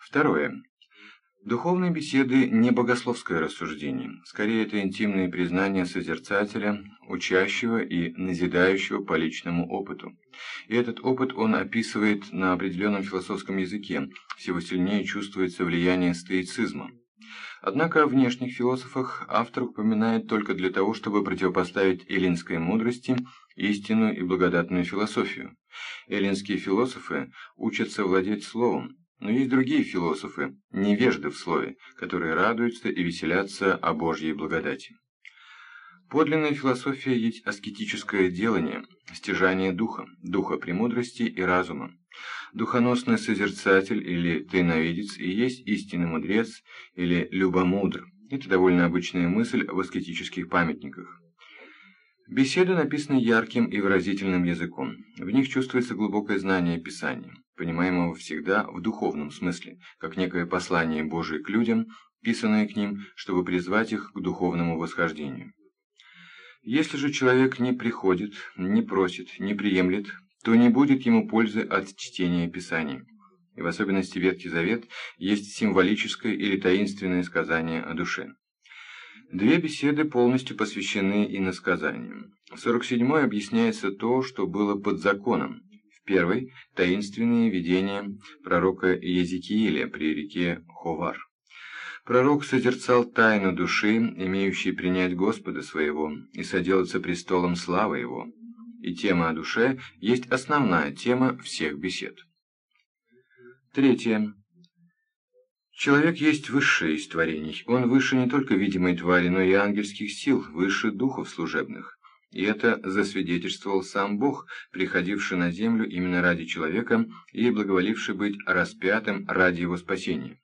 Второе. Духовные беседы – не богословское рассуждение, скорее это интимные признания созерцателя, учащего и назидающего по личному опыту. И этот опыт он описывает на определенном философском языке, всего сильнее чувствуется влияние стоицизма. Однако о внешних философах автор упоминает только для того, чтобы противопоставить эллинской мудрости истинную и благодатную философию. Эллинские философы учатся владеть словом, но есть другие философы, невежды в слове, которые радуются и веселятся о Божьей благодати. Подлинная философия есть аскетическое делание, стяжание духа, духа премудрости и разума. Духоносный созерцатель или тайновидец и есть истинный мудрец или любомудр. Это довольно обычная мысль в аскетических памятниках. Беседы написаны ярким и выразительным языком. В них чувствуется глубокое знание Писания понимаемого всегда в духовном смысле, как некое послание Божие к людям, писанное к ним, чтобы призвать их к духовному восхождению. Если же человек не приходит, не просит, не приемлет, то не будет ему пользы от чтения Писаний. И в особенности Ветхий Завет есть символическое или таинственное сказание о душе. Две беседы полностью посвящены иносказаниям. В 47-й объясняется то, что было под законом, Первый – таинственные видения пророка Езекииля при реке Ховар. Пророк созерцал тайну души, имеющей принять Господа своего, и соделаться престолом славы его. И тема о душе есть основная тема всех бесед. Третье. Человек есть высшее из творений. Он выше не только видимой твари, но и ангельских сил, выше духов служебных. И это засвидетельствовал сам Бог, приходивший на землю именно ради человека и благоволивший быть распятым ради его спасения.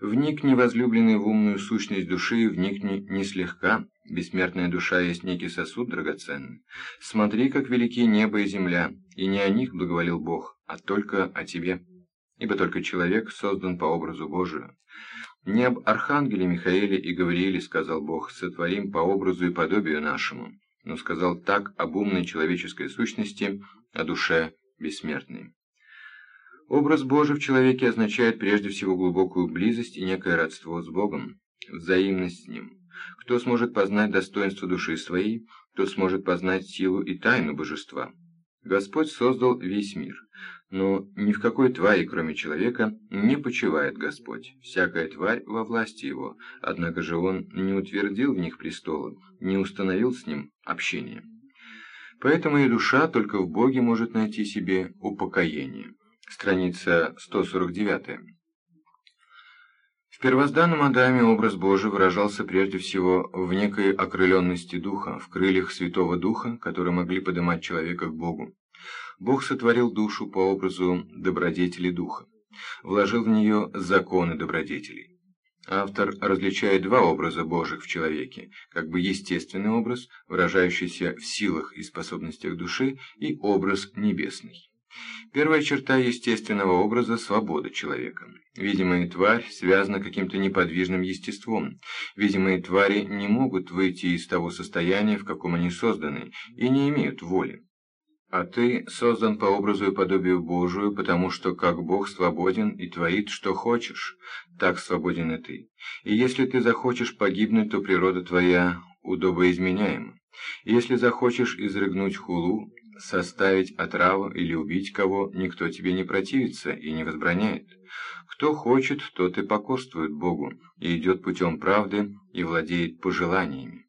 Вникни, возлюбленный в умную сущность души, вникни не слегка, бессмертная душа есть некий сосуд драгоценный. Смотри, как велики небо и земля, и не о них благоволил Бог, а только о тебе. Ибо только человек создан по образу Божию. Не об архангеле Михаиле и Гаврииле, сказал Бог, сотворим по образу и подобию нашему но сказал так об умной человеческой сущности, о душе бессмертной. Образ Божий в человеке означает прежде всего глубокую близость и некое родство с Богом, взаимность с Ним. Кто сможет познать достоинство души своей, тот сможет познать силу и тайну божества. Господь создал весь мир, но ни в какой твари, кроме человека, не почивает Господь. Всякая тварь во власти его, однако же он не утвердил в них престола, не установил с ним общение. Поэтому и душа только в Боге может найти себе упокоение. Страница 149. В первозданном Адаме образ Божий выражался прежде всего в некой окрыленности духа, в крыльях Святого Духа, которые могли поднимать человека к Богу. Бог сотворил душу по образу добродетели духа, вложил в нее законы добродетелей. Автор различает два образа Божьих в человеке, как бы естественный образ, выражающийся в силах и способностях души, и образ небесный. Первая черта естественного образа – свобода человека. Видимая тварь связана каким-то неподвижным естеством. Видимые твари не могут выйти из того состояния, в каком они созданы, и не имеют воли. А ты создан по образу и подобию Божию, потому что как Бог свободен и творит, что хочешь, так свободен и ты. И если ты захочешь погибнуть, то природа твоя удобоизменяема. И если захочешь изрыгнуть хулу, составить отраву или убить кого, никто тебе не противится и не возбраняет. Кто хочет, тот и покорствует Богу, и идет путем правды, и владеет пожеланиями.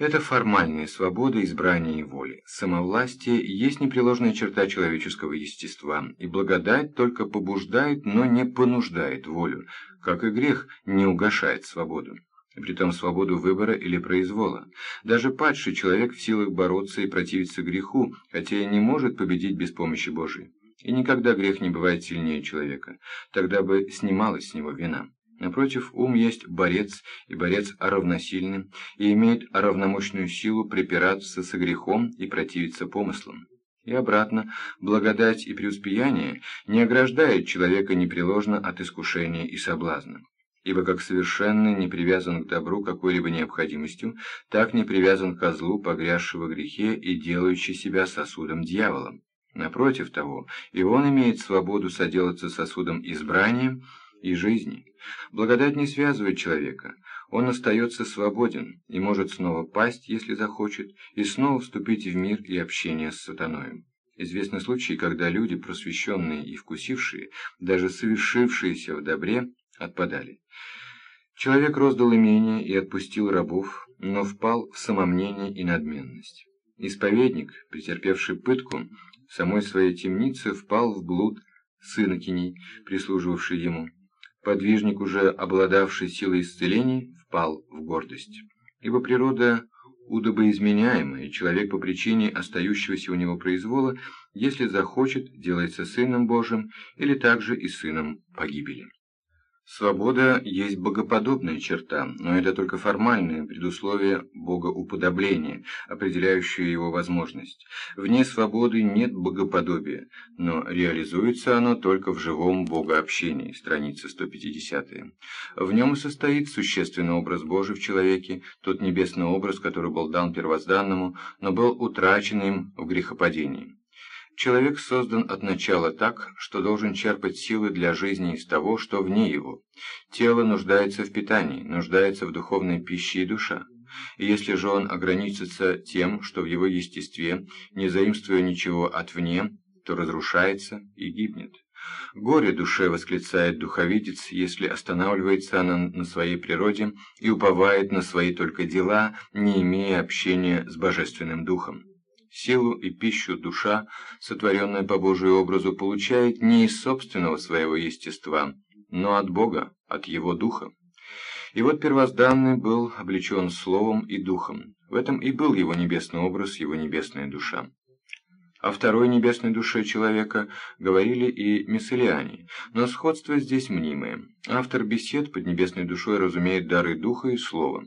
Это формальная свобода избрания и воли. Самовластие есть непреложная черта человеческого естества, и благодать только побуждает, но не понуждает волю, как и грех не угошает свободу. Притом свободу выбора или произвола. Даже падший человек в силах бороться и противиться греху, хотя и не может победить без помощи Божией. И никогда грех не бывает сильнее человека, тогда бы снималась с него вина. Напротив, ум есть борец, и борец равносильный, и имеет равномощную силу припираться со грехом и противиться помыслам. И обратно, благодать и преуспеяние не ограждают человека непреложно от искушения и соблазна. Ибо как совершенно не привязан к добру какой-либо необходимостью, так не привязан к злу, погрязшего грехе и делающий себя сосудом дьявола. Напротив того, и он имеет свободу соделаться сосудом избрания и жизни. Благодать не связывает человека, он остается свободен и может снова пасть, если захочет, и снова вступить в мир и общение с сатаною. Известны случаи, когда люди, просвещенные и вкусившие, даже совершившиеся в добре, отпадали. Человек роздал имение и отпустил рабов, но впал в самомнение и надменность. Исповедник, претерпевший пытку, в самой своей темнице впал в блуд сын инокиней, прислуживавший ему. Подвижник, уже обладавший силой исцелений, впал в гордость. Ибо природа удобоизменяема, и человек по причине остающегося у него произвола, если захочет, делается сыном Божьим или также и сыном погибели. Свобода есть богоподобная черта, но это только формальное предусловие богоуподобления, определяющее его возможность. Вне свободы нет богоподобия, но реализуется оно только в живом богообщении, страница 150. В нем и состоит существенный образ Божий в человеке, тот небесный образ, который был дан первозданному, но был утрачен им в грехопадении. Человек создан от начала так, что должен черпать силы для жизни из того, что вне его. Тело нуждается в питании, нуждается в духовной пище и душа. И если же он ограничится тем, что в его естестве, не заимствуя ничего отвне, то разрушается и гибнет. Горе душе восклицает духовидец, если останавливается она на своей природе и уповает на свои только дела, не имея общения с Божественным Духом. Силу и пищу душа, сотворенная по Божию образу, получает не из собственного своего естества, но от Бога, от Его Духа. И вот первозданный был облечен Словом и Духом. В этом и был его небесный образ, его небесная душа. О второй небесной душе человека говорили и мисселиане, но сходство здесь мнимое. Автор бесед под небесной душой разумеет дары духа и слова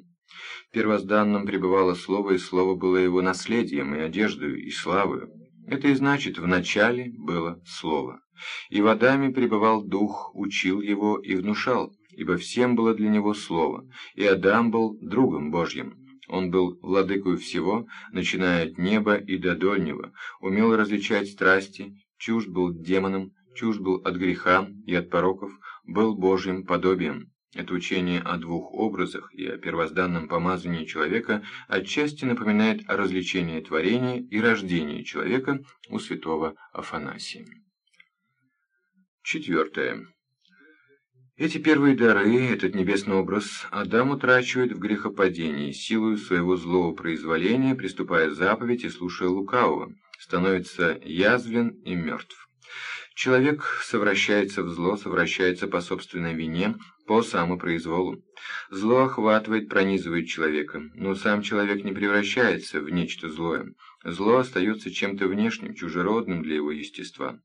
первозданном пребывало Слово, и Слово было его наследием, и одеждою, и славою. Это и значит, в начале было Слово. И в Адаме пребывал Дух, учил его и внушал, ибо всем было для него Слово, и Адам был другом Божьим. Он был владыкою всего, начиная от неба и до дольнего, умел различать страсти, чужд был демоном, чужд был от греха и от пороков, был Божьим подобием. Это учение о двух образах и о первозданном помазании человека отчасти напоминает о развлечении творения и рождении человека у святого Афанасия. Четвертое. Эти первые дары, этот небесный образ, Адам утрачивает в грехопадении, силою своего злого произволения, приступая заповедь и слушая лукавого, становится язвлен и мертв. Человек совращается в зло, совращается по собственной вине, по самопроизволу. Зло охватывает, пронизывает человека, но сам человек не превращается в нечто злое. Зло остается чем-то внешним, чужеродным для его естества.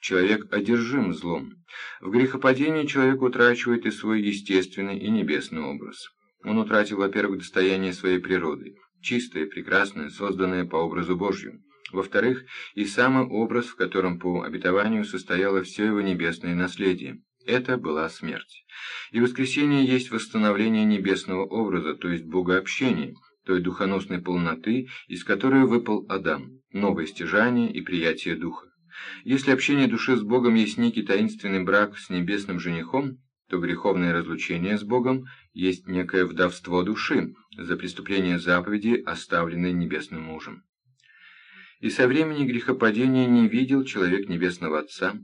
Человек одержим злом. В грехопадении человек утрачивает и свой естественный и небесный образ. Он утратил, во-первых, достояние своей природы, чистое, прекрасное, созданное по образу Божью во-вторых, и самый образ, в котором по обетованию состояло все его небесное наследие. Это была смерть. И воскресение есть восстановление небесного образа, то есть богообщения, той духоносной полноты, из которой выпал Адам, новое стяжание и приятие духа. Если общение души с Богом есть некий таинственный брак с небесным женихом, то греховное разлучение с Богом есть некое вдовство души за преступление заповеди, оставленной небесным мужем. И со времени грехопадения не видел человек Небесного Отца,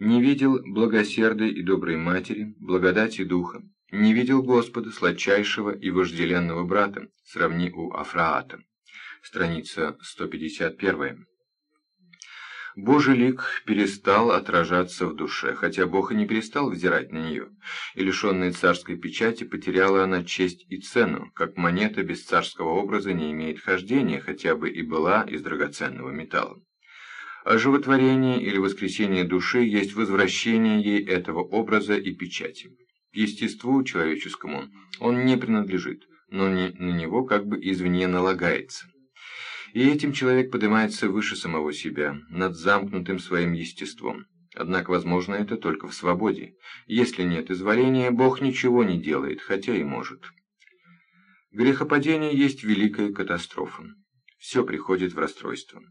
не видел благосердой и доброй Матери, благодати Духа, не видел Господа, сладчайшего и вожделенного брата, сравни у Афраата. Страница 151. Божий лик перестал отражаться в душе, хотя Бог и не перестал взирать на нее, и лишенная царской печати потеряла она честь и цену, как монета без царского образа не имеет хождения, хотя бы и была из драгоценного металла. А животворение или воскресение души есть возвращение ей этого образа и печати. К естеству человеческому он не принадлежит, но не на него как бы извне налагается. И этим человек поднимается выше самого себя, над замкнутым своим естеством. Однако возможно это только в свободе. Если нет изволения, Бог ничего не делает, хотя и может. Грехопадение есть великая катастрофа. Все приходит в расстройство.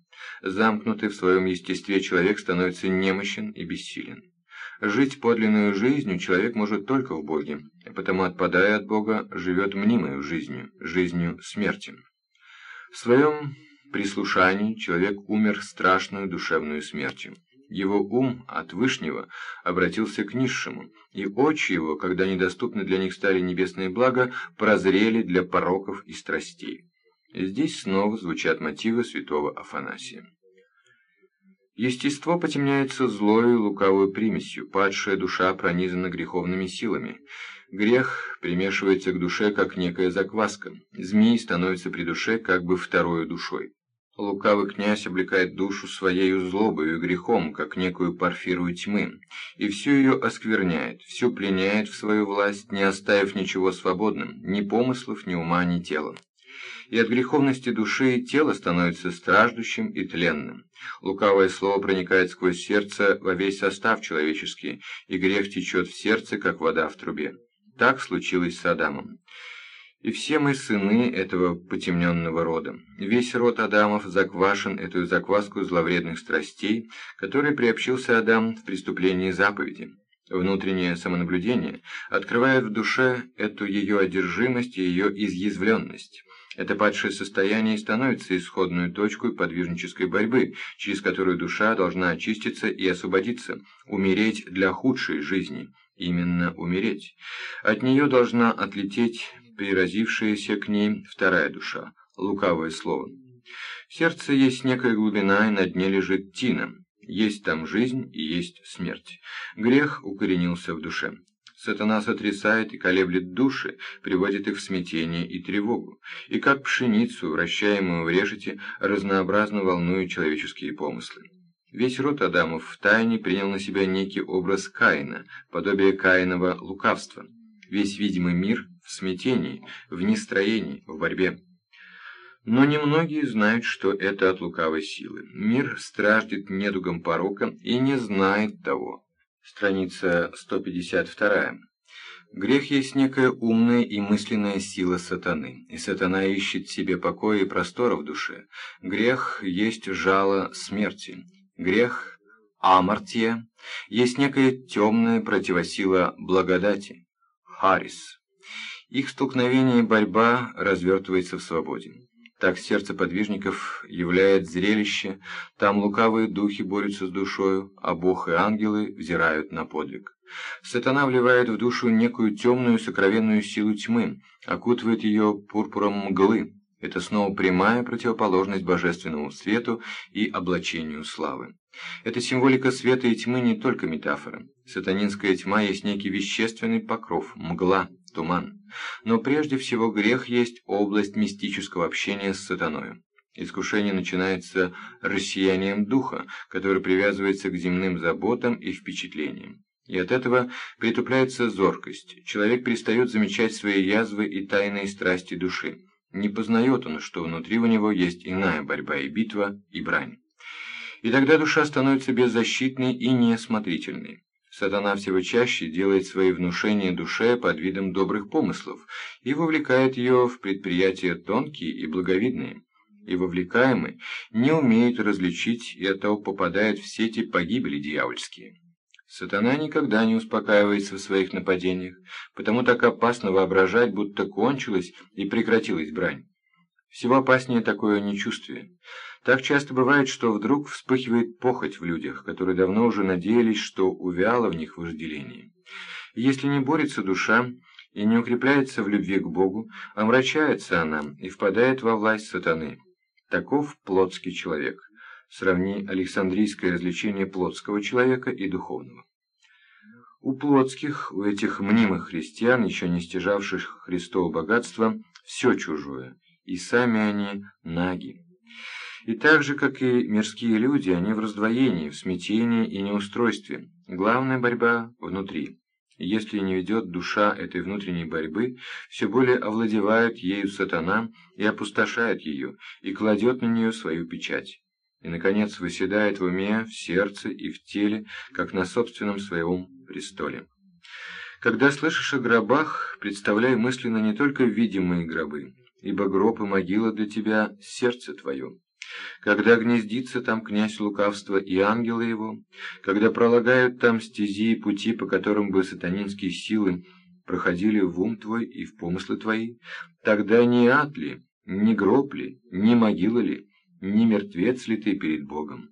Замкнутый в своем естестве человек становится немощен и бессилен. Жить подлинную жизнью человек может только в Боге, потому, отпадая от Бога, живет мнимою жизнью, жизнью смерти. В своем прислушании человек умер страшную душевную смертью. Его ум от Вышнего обратился к низшему, и очи его, когда недоступны для них стали небесные блага, прозрели для пороков и страстей. Здесь снова звучат мотивы святого Афанасия. Естество потемняется злою лукавую примесью, падшая душа пронизана греховными силами. Грех примешивается к душе, как некая закваска. Змей становится при душе как бы второй душой. Лукавый князь облекает душу своею злобою и грехом, как некую парфирую тьмы, и всю ее оскверняет, всю пленяет в свою власть, не оставив ничего свободным, ни помыслов, ни ума, ни тела и от греховности души тело становится страждущим и тленным. Лукавое слово проникает сквозь сердце во весь состав человеческий, и грех течет в сердце, как вода в трубе. Так случилось с Адамом. И все мы сыны этого потемненного рода. Весь род Адамов заквашен эту закваску зловредных страстей, которой приобщился Адам в преступлении заповеди. Внутреннее самонаблюдение открывает в душе эту ее одержимость и ее изъязвленность. Это падшее состояние становится исходной точкой подвижнической борьбы, через которую душа должна очиститься и освободиться, умереть для худшей жизни, именно умереть. От нее должна отлететь приразившаяся к ней вторая душа, лукавое слово. В сердце есть некая глубина, и на дне лежит тина. Есть там жизнь и есть смерть. Грех укоренился в душе. Сатана сотрясает и колеблет души, приводит их в смятение и тревогу, и как пшеницу, вращаемую в решете, разнообразно волнует человеческие помыслы. Весь род Адамов в тайне принял на себя некий образ Каина, подобие Каинова лукавства. Весь видимый мир в смятении, в нестроении, в борьбе. Но немногие знают, что это от лукавой силы. Мир страждет недугом порока и не знает того. Страница 152. Грех есть некая умная и мысленная сила сатаны, и сатана ищет себе покоя и простора в душе. Грех есть жало смерти. Грех – амартия, есть некая темная противосила благодати – харис. Их столкновение и борьба развертывается в свободе. Так сердце подвижников являет зрелище, там лукавые духи борются с душою, а Бог и ангелы взирают на подвиг. Сатана вливает в душу некую темную сокровенную силу тьмы, окутывает ее пурпуром мглы. Это снова прямая противоположность божественному свету и облачению славы. Эта символика света и тьмы не только метафора. Сатанинская тьма есть некий вещественный покров, мгла, туман. Но прежде всего грех есть область мистического общения с сатаною. Искушение начинается рассиянием духа, который привязывается к земным заботам и впечатлениям. И от этого притупляется зоркость. Человек перестает замечать свои язвы и тайные страсти души. Не познает он, что внутри у него есть иная борьба и битва, и брань. И тогда душа становится беззащитной и неосмотрительной. Сатана всего чаще делает свои внушения душе под видом добрых помыслов и вовлекает ее в предприятия тонкие и благовидные. И вовлекаемый не умеет различить и оттого попадает в сети погибели дьявольские. Сатана никогда не успокаивается в своих нападениях, потому так опасно воображать, будто кончилась и прекратилась брань. Всего опаснее такое нечувствие. Так часто бывает, что вдруг вспыхивает похоть в людях, которые давно уже надеялись, что увяло в них вожделение. если не борется душа и не укрепляется в любви к Богу, омрачается она и впадает во власть сатаны. Таков плотский человек. Сравни Александрийское развлечение плотского человека и духовного. У плотских, у этих мнимых христиан, еще не стяжавших Христово богатство, все чужое, и сами они наги. И так же, как и мирские люди, они в раздвоении, в смятении и неустройстве. Главная борьба внутри. Если не ведет душа этой внутренней борьбы, все более овладевает ею сатана и опустошает ее, и кладет на нее свою печать. И, наконец, выседает в уме, в сердце и в теле, как на собственном своем престоле. Когда слышишь о гробах, представляй мысленно не только видимые гробы, ибо гроб и могила для тебя — сердце твое. Когда гнездится там князь лукавства и ангелы его, когда пролагают там стези и пути, по которым бы сатанинские силы проходили в ум твой и в помыслы твои, тогда не ад ли, ни гроб ли, ни могила ли, ни мертвец ли ты перед Богом?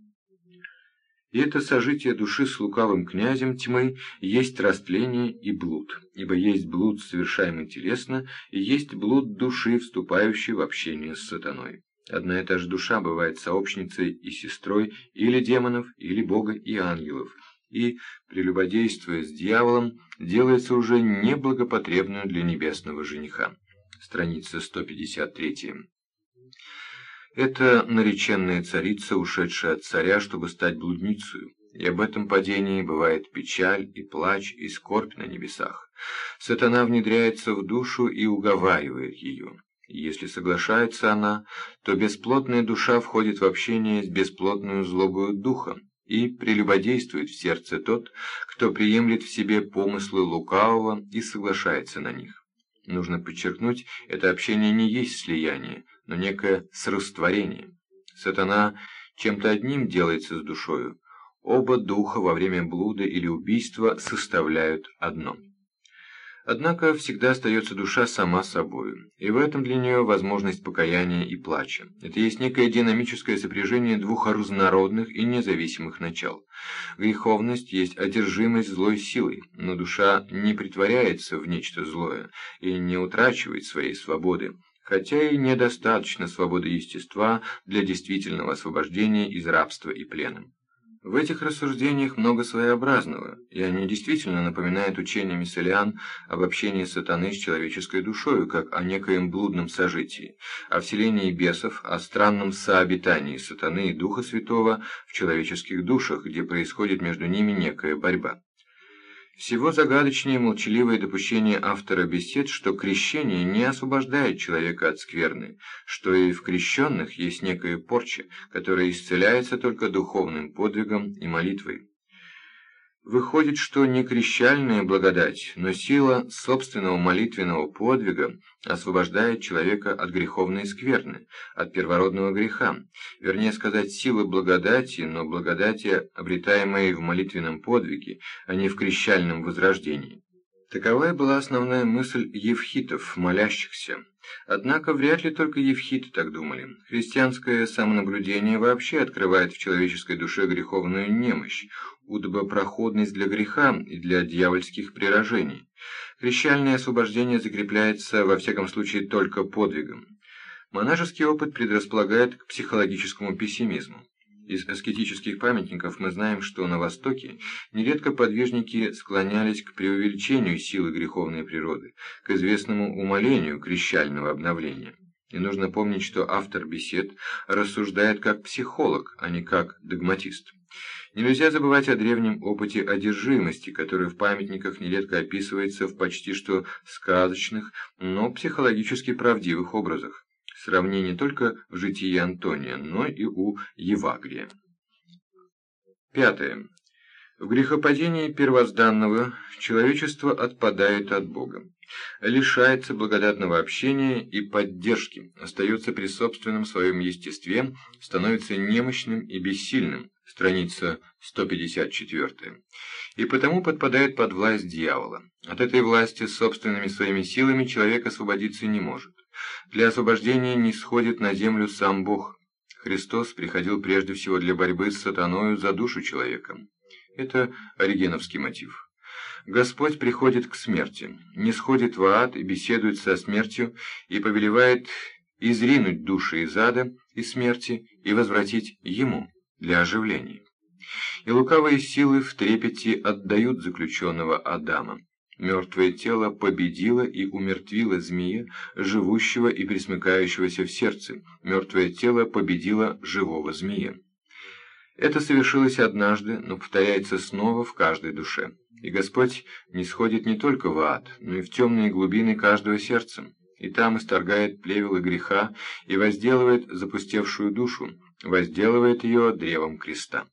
И это сожитие души с лукавым князем тьмы есть растление и блуд, ибо есть блуд, совершаемый телесно, и есть блуд души, вступающий в общение с сатаной. Одна и та же душа бывает сообщницей и сестрой или демонов, или Бога и ангелов, и, прелюбодействуя с дьяволом, делается уже неблагопотребную для небесного жениха. Страница 153. Это нареченная царица, ушедшая от царя, чтобы стать блудницей, и об этом падении бывает печаль и плач и скорбь на небесах. Сатана внедряется в душу и уговаривает ее. Если соглашается она, то бесплотная душа входит в общение с бесплотную злобою духа, и прелюбодействует в сердце тот, кто приемлет в себе помыслы лукавого и соглашается на них. Нужно подчеркнуть, это общение не есть слияние, но некое срастворение. Сатана чем-то одним делается с душою. Оба духа во время блуда или убийства составляют одно. Однако всегда остается душа сама собою, и в этом для нее возможность покаяния и плача. Это есть некое динамическое сопряжение двух разнородных и независимых начал. Греховность есть одержимость злой силой, но душа не притворяется в нечто злое и не утрачивает своей свободы, хотя и недостаточно свободы естества для действительного освобождения из рабства и плена. В этих рассуждениях много своеобразного, и они действительно напоминают учение Мисселиан об общении сатаны с человеческой душою, как о некоем блудном сожитии, о вселении бесов, о странном сообитании сатаны и Духа Святого в человеческих душах, где происходит между ними некая борьба. Всего загадочнее молчаливое допущение автора бесед, что крещение не освобождает человека от скверны, что и в крещенных есть некая порча, которая исцеляется только духовным подвигом и молитвой. Выходит, что не крещальная благодать, но сила собственного молитвенного подвига освобождает человека от греховной скверны, от первородного греха, вернее сказать, сила благодати, но благодати, обретаемой в молитвенном подвиге, а не в крещальном возрождении. Такова была основная мысль евхитов, молящихся. Однако вряд ли только евхиты так думали. Христианское самонаблюдение вообще открывает в человеческой душе греховную немощь, удобопроходность для греха и для дьявольских прирожений. Крещальное освобождение закрепляется, во всяком случае, только подвигом. Монашеский опыт предрасполагает к психологическому пессимизму. Из аскетических памятников мы знаем, что на Востоке нередко подвижники склонялись к преувеличению силы греховной природы, к известному умолению крещального обновления. И нужно помнить, что автор бесед рассуждает как психолог, а не как догматист. Нельзя забывать о древнем опыте одержимости, который в памятниках нередко описывается в почти что сказочных, но психологически правдивых образах сравни не только в житии Антония, но и у Евагрия. Пятое. В грехопадении первозданного человечество отпадает от Бога, лишается благодатного общения и поддержки, остается при собственном своем естестве, становится немощным и бессильным, страница 154, и потому подпадает под власть дьявола. От этой власти собственными своими силами человек освободиться не может. Для освобождения не сходит на землю сам Бог. Христос приходил прежде всего для борьбы с сатаною за душу человека. Это оригеновский мотив. Господь приходит к смерти, не сходит в ад и беседует со смертью, и повелевает изринуть души из ада и смерти и возвратить Ему для оживления. И лукавые силы в трепете отдают заключенного Адама. Мертвое тело победило и умертвило змея, живущего и присмыкающегося в сердце. Мертвое тело победило живого змея. Это совершилось однажды, но повторяется снова в каждой душе. И Господь не сходит не только в ад, но и в темные глубины каждого сердца. И там исторгает плевелы греха и возделывает запустевшую душу, возделывает ее древом креста.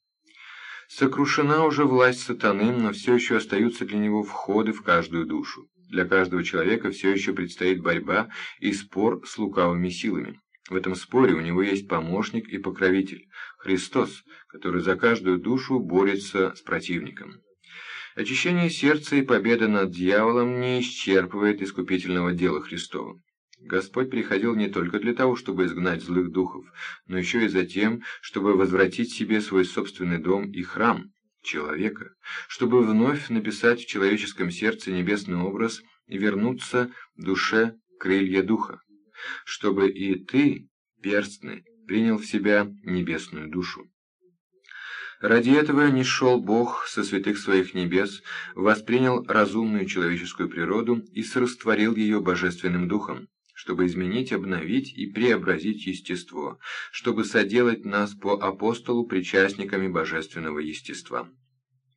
Сокрушена уже власть сатаны, но все еще остаются для него входы в каждую душу. Для каждого человека все еще предстоит борьба и спор с лукавыми силами. В этом споре у него есть помощник и покровитель – Христос, который за каждую душу борется с противником. Очищение сердца и победа над дьяволом не исчерпывает искупительного дела Христова. Господь приходил не только для того, чтобы изгнать злых духов, но еще и за тем, чтобы возвратить себе свой собственный дом и храм, человека, чтобы вновь написать в человеческом сердце небесный образ и вернуться душе крылья духа, чтобы и ты, перстный, принял в себя небесную душу. Ради этого не шел Бог со святых своих небес, воспринял разумную человеческую природу и срастворил ее божественным духом, чтобы изменить, обновить и преобразить естество, чтобы соделать нас по апостолу причастниками божественного естества.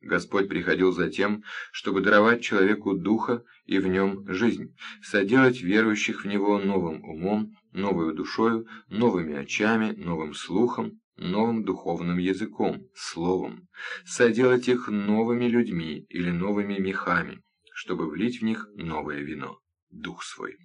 Господь приходил за тем, чтобы даровать человеку духа и в нем жизнь, соделать верующих в него новым умом, новой душою, новыми очами, новым слухом, новым духовным языком, словом, соделать их новыми людьми или новыми мехами, чтобы влить в них новое вино, дух свой.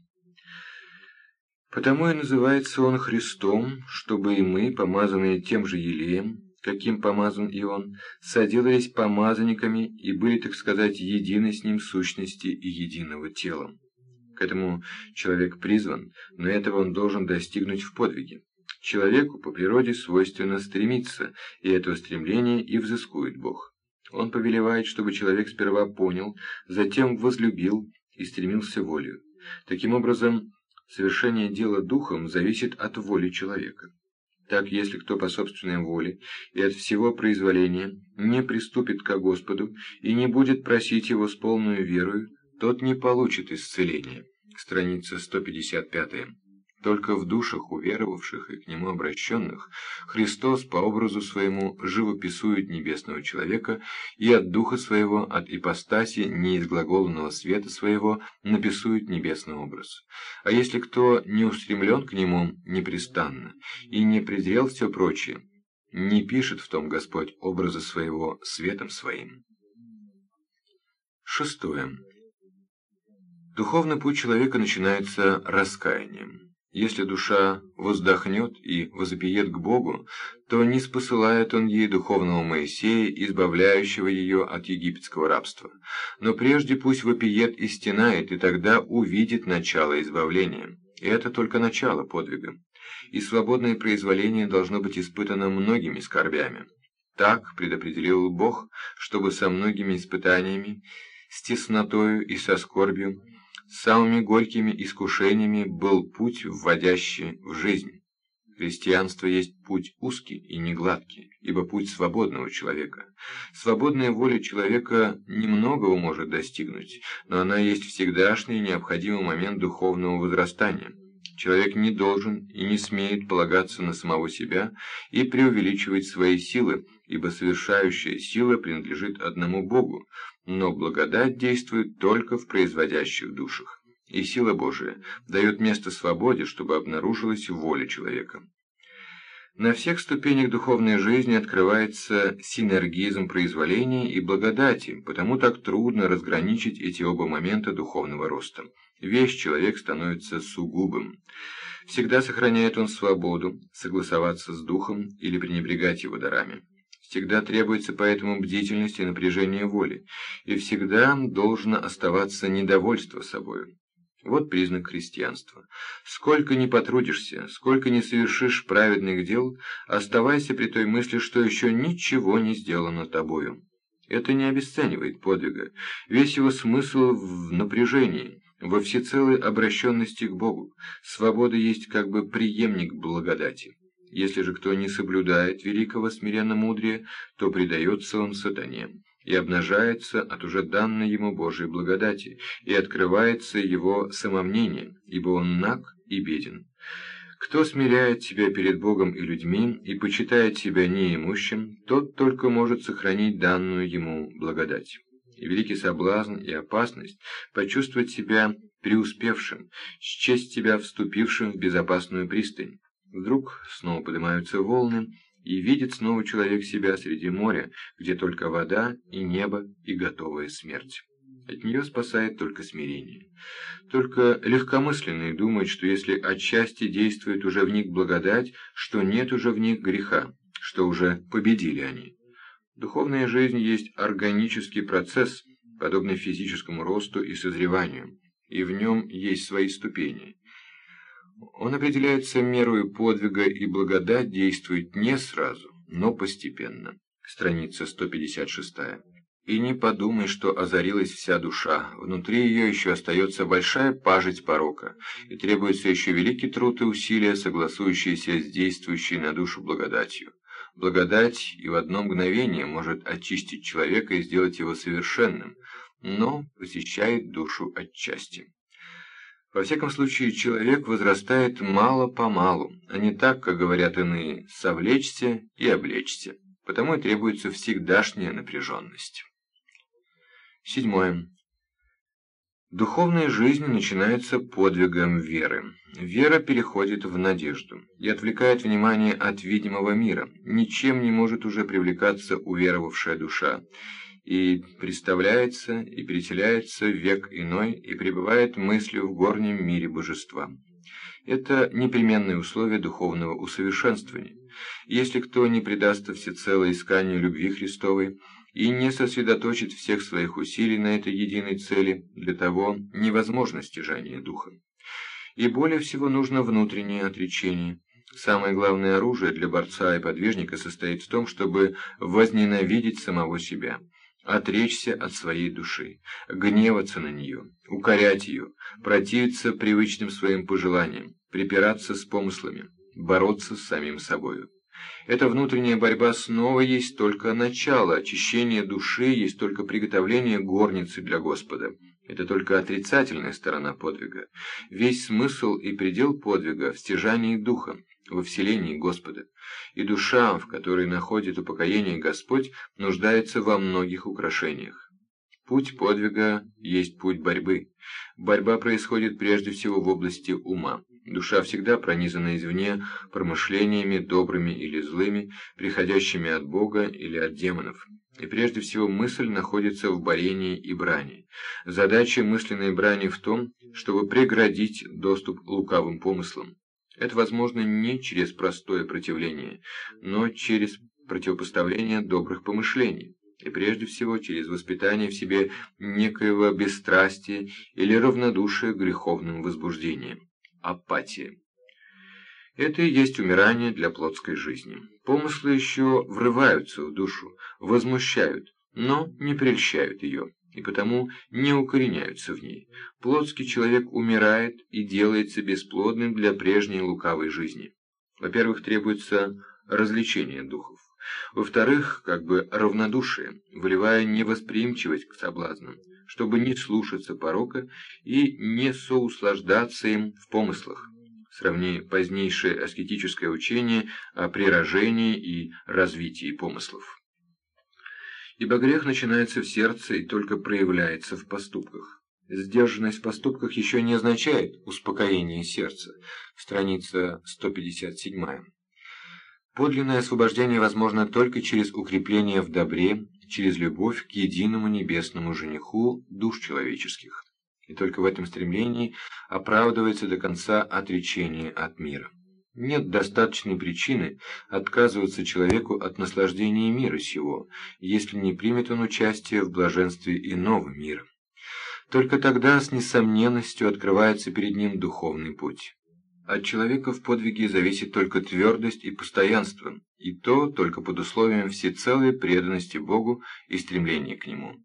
Потому и называется он Христом, чтобы и мы, помазанные тем же елеем, каким помазан и он, соделались помазанниками и были, так сказать, едины с ним сущности и единого телом. К этому человек призван, но этого он должен достигнуть в подвиге. Человеку по природе свойственно стремиться, и это стремление и взыскует Бог. Он повелевает, чтобы человек сперва понял, затем возлюбил и стремился волею. Таким образом, Совершение дела духом зависит от воли человека. Так, если кто по собственной воле и от всего произволения не приступит к Господу и не будет просить Его с полной верою, тот не получит исцеления. Страница 155. Только в душах уверовавших и к нему обращенных Христос по образу своему живописует небесного человека и от духа своего, от ипостаси неизглаголанного света своего написует небесный образ. А если кто не устремлен к нему непрестанно и не презрел все прочее, не пишет в том Господь образа своего светом своим. Шестое. Духовный путь человека начинается раскаянием. Если душа воздохнет и возопиет к Богу, то не спосылает он ей духовного Моисея, избавляющего ее от египетского рабства. Но прежде пусть вопиет и стенает, и тогда увидит начало избавления. И это только начало подвига. И свободное произволение должно быть испытано многими скорбями. Так предопределил Бог, чтобы со многими испытаниями, с теснотою и со скорбью, Самыми горькими искушениями был путь, вводящий в жизнь. Христианство есть путь узкий и негладкий, ибо путь свободного человека. Свободная воля человека немногого может достигнуть, но она есть всегдашний необходимый момент духовного возрастания. Человек не должен и не смеет полагаться на самого себя и преувеличивать свои силы, ибо совершающая сила принадлежит одному Богу, но благодать действует только в производящих душах. И сила Божия дает место свободе, чтобы обнаружилась воля человека. На всех ступенях духовной жизни открывается синергизм произволения и благодати, потому так трудно разграничить эти оба момента духовного роста. Весь человек становится сугубым. Всегда сохраняет он свободу, согласоваться с духом или пренебрегать его дарами. Всегда требуется поэтому бдительность и напряжение воли, и всегда должно оставаться недовольство собою. Вот признак христианства. Сколько ни потрудишься, сколько ни совершишь праведных дел, оставайся при той мысли, что еще ничего не сделано тобою. Это не обесценивает подвига. Весь его смысл в напряжении, во всецелой обращенности к Богу. Свобода есть как бы преемник благодати. Если же кто не соблюдает великого смиренно-мудрия, то предается он сатане и обнажается от уже данной ему Божией благодати, и открывается его самомнение, ибо он наг и беден. Кто смиряет себя перед Богом и людьми и почитает себя неимущим, тот только может сохранить данную ему благодать. И великий соблазн и опасность почувствовать себя преуспевшим, счесть себя вступившим в безопасную пристань. Вдруг снова поднимаются волны, и видит снова человек себя среди моря, где только вода и небо и готовая смерть. От нее спасает только смирение. Только легкомысленные думают, что если отчасти действует уже в них благодать, что нет уже в них греха, что уже победили они. Духовная жизнь есть органический процесс, подобный физическому росту и созреванию, и в нем есть свои ступени. Он определяется мерою подвига, и благодать действует не сразу, но постепенно. Страница 156. И не подумай, что озарилась вся душа, внутри ее еще остается большая пажить порока, и требуется еще великий труд и усилия, согласующиеся с действующей на душу благодатью. Благодать и в одно мгновение может очистить человека и сделать его совершенным, но посещает душу отчасти. Во всяком случае, человек возрастает мало-помалу, а не так, как говорят иные, совлечься и облечься. Потому и требуется всегдашняя напряженность. Седьмое. Духовная жизнь начинается подвигом веры. Вера переходит в надежду и отвлекает внимание от видимого мира. Ничем не может уже привлекаться уверовавшая душа. И представляется, и переселяется в век иной, и пребывает мыслью в горнем мире божества. Это непременное условие духовного усовершенствования. Если кто не предастся всецело исканию любви Христовой, и не сосредоточит всех своих усилий на этой единой цели, для того невозможно стяжание духа. И более всего нужно внутреннее отречение. Самое главное оружие для борца и подвижника состоит в том, чтобы возненавидеть самого себя, отречься от своей души, гневаться на нее, укорять ее, противиться привычным своим пожеланиям, припираться с помыслами, бороться с самим собою. Эта внутренняя борьба снова есть только начало, очищение души есть только приготовление горницы для Господа. Это только отрицательная сторона подвига. Весь смысл и предел подвига в стяжании духа, во вселении Господа. И душа, в которой находит упокоение Господь, нуждается во многих украшениях. Путь подвига есть путь борьбы. Борьба происходит прежде всего в области ума. Душа всегда пронизана извне промышлениями, добрыми или злыми, приходящими от Бога или от демонов. И прежде всего мысль находится в борении и брани. Задача мысленной брани в том, чтобы преградить доступ лукавым помыслам. Это возможно не через простое противление, но через противопоставление добрых помышлений и прежде всего через воспитание в себе некоего бесстрастия или равнодушия к греховным возбуждениям апатия. Это и есть умирание для плотской жизни. Помыслы еще врываются в душу, возмущают, но не прельщают ее, и потому не укореняются в ней. Плотский человек умирает и делается бесплодным для прежней лукавой жизни. Во-первых, требуется развлечение духов. Во-вторых, как бы равнодушие, выливая невосприимчивость к соблазнам чтобы не слушаться порока и не соуслаждаться им в помыслах. Сравни позднейшее аскетическое учение о прирожении и развитии помыслов. Ибо грех начинается в сердце и только проявляется в поступках. Сдержанность в поступках еще не означает успокоение сердца. Страница 157. Подлинное освобождение возможно только через укрепление в добре, через любовь к единому небесному жениху душ человеческих. И только в этом стремлении оправдывается до конца отречение от мира. Нет достаточной причины отказываться человеку от наслаждения мира сего, если не примет он участие в блаженстве иного мира. Только тогда с несомненностью открывается перед ним духовный путь. От человека в подвиге зависит только твердость и постоянство, и то только под условием всецелой преданности Богу и стремления к Нему.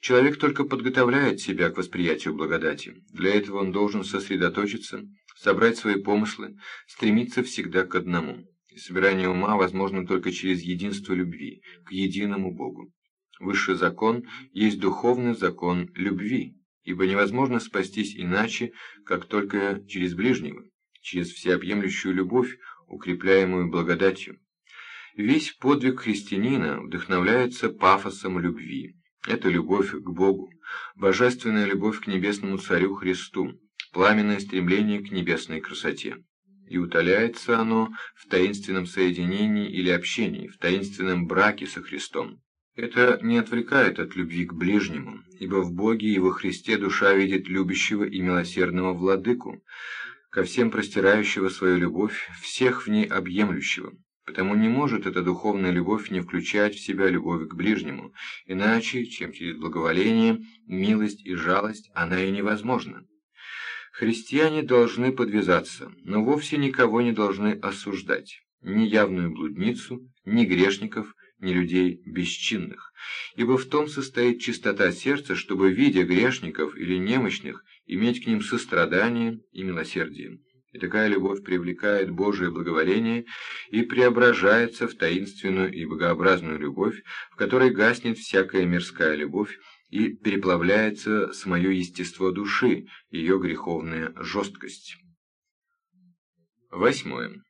Человек только подготовляет себя к восприятию благодати. Для этого он должен сосредоточиться, собрать свои помыслы, стремиться всегда к одному. Собирание ума возможно только через единство любви, к единому Богу. Высший закон есть духовный закон любви, ибо невозможно спастись иначе, как только через ближнего через всеобъемлющую любовь, укрепляемую благодатью. Весь подвиг христианина вдохновляется пафосом любви. Это любовь к Богу, божественная любовь к небесному Царю Христу, пламенное стремление к небесной красоте. И утоляется оно в таинственном соединении или общении, в таинственном браке со Христом. Это не отвлекает от любви к ближнему, ибо в Боге и во Христе душа видит любящего и милосердного владыку, ко всем простирающего свою любовь, всех в ней объемлющего. Потому не может эта духовная любовь не включать в себя любовь к ближнему, иначе, чем через благоволение, милость и жалость, она и невозможна. Христиане должны подвязаться, но вовсе никого не должны осуждать, ни явную блудницу, ни грешников, ни людей бесчинных, ибо в том состоит чистота сердца, чтобы, видя грешников или немощных, иметь к ним сострадание и милосердие. И такая любовь привлекает Божие благоволение и преображается в таинственную и богообразную любовь, в которой гаснет всякая мирская любовь и переплавляется самое естество души, ее греховная жесткость. Восьмое.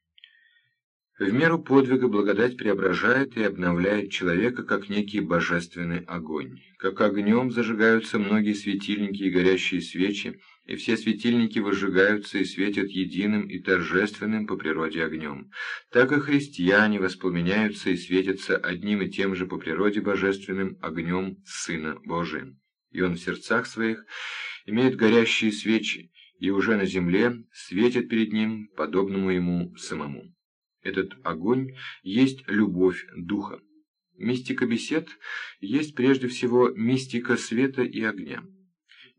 В меру подвига благодать преображает и обновляет человека, как некий божественный огонь. Как огнем зажигаются многие светильники и горящие свечи, и все светильники выжигаются и светят единым и торжественным по природе огнем. Так и христиане воспламеняются и светятся одним и тем же по природе божественным огнем Сына Божия. И он в сердцах своих имеет горящие свечи, и уже на земле светит перед ним, подобному ему самому. Этот огонь есть любовь духа. Мистика бесед есть прежде всего мистика света и огня.